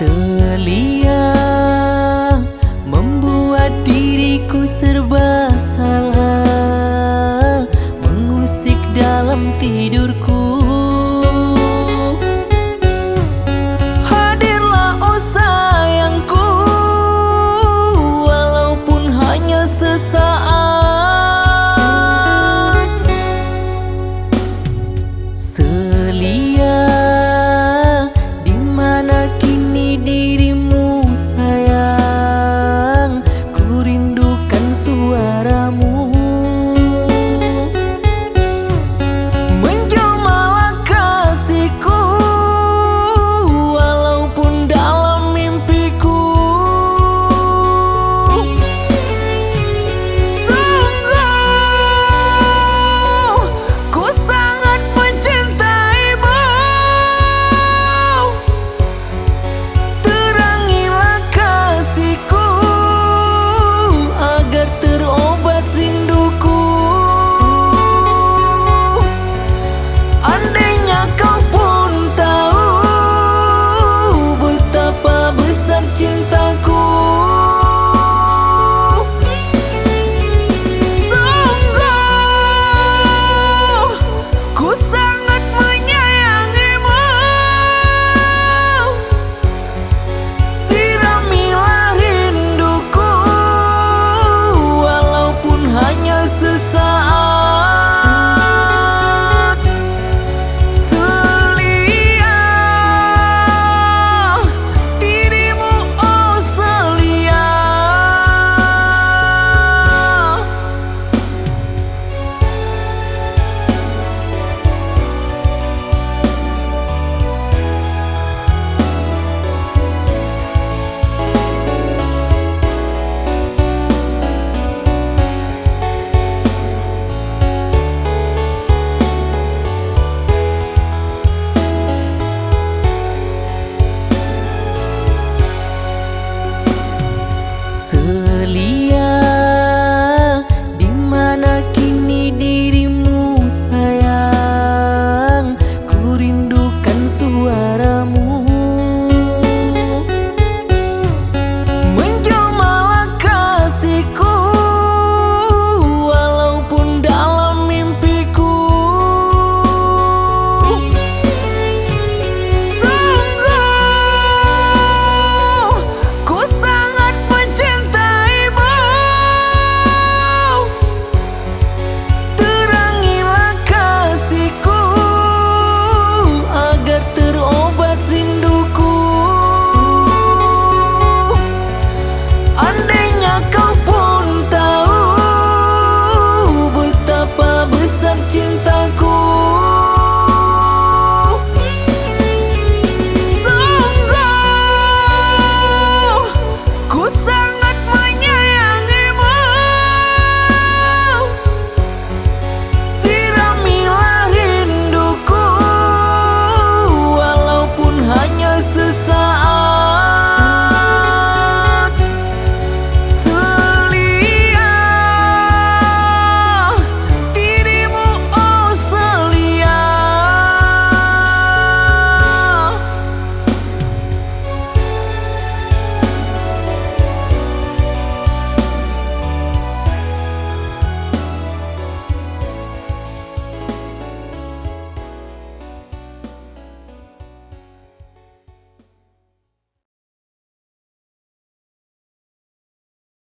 Selia membuat diriku serba